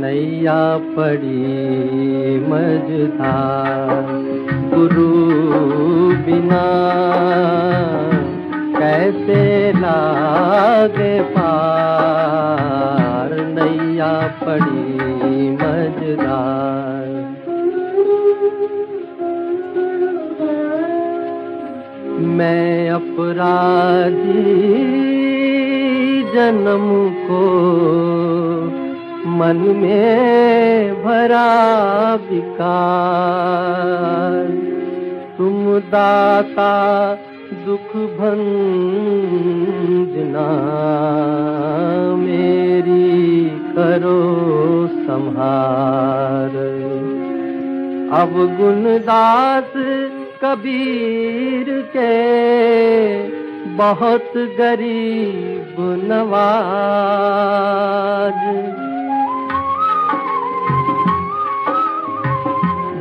नैया पड़ी मझधार गुरु बिना कैसे लागे पार? नैया पड़ी मझधार मैं अपराधी जन्म को मन में भरा विकार। तुम दाता दुख भंजना, मेरी करो संहार। अब गुणदास कबीर के बहुत गरीब नवाज़।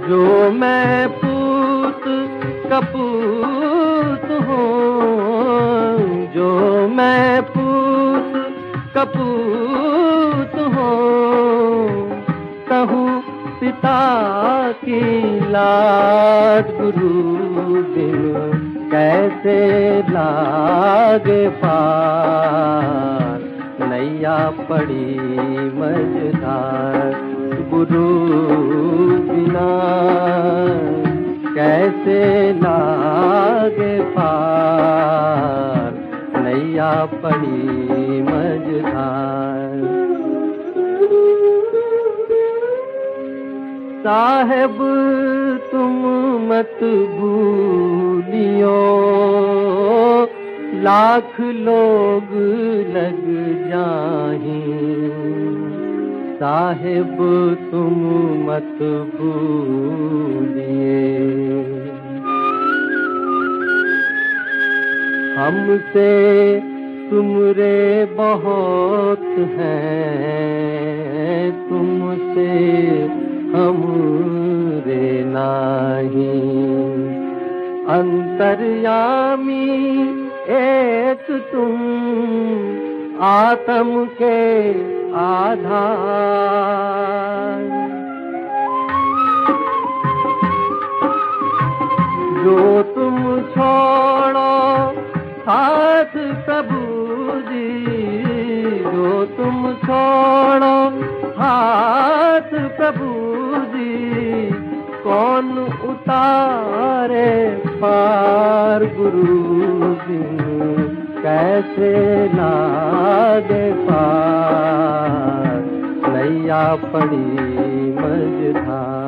जो मैं पूत कपूत हूँ, जो मैं पूत कपूत हूँ पिता की लाज गुरु बिन कैसे लागे पार? नैया पड़ी मझधार, गुरु बिना कैसे लागे पार? नैया पड़ी मझधार। साहेब, तुम मत भूलियो। लाख लोग लग जाही साहेब, तुम मत भूलिए। हमसे तुमरे बहुत हैं। तुमसे हमरे नाही। अंतर्यामी एक तुम आत्म के आधार। जो तुम छोड़ो साथ प्रभु जी जो तुम छोड़ो हाथ प्रभु जी कौन उतारे पार गुरु जी कैसे लागे पार? नैया पड़ी मझधार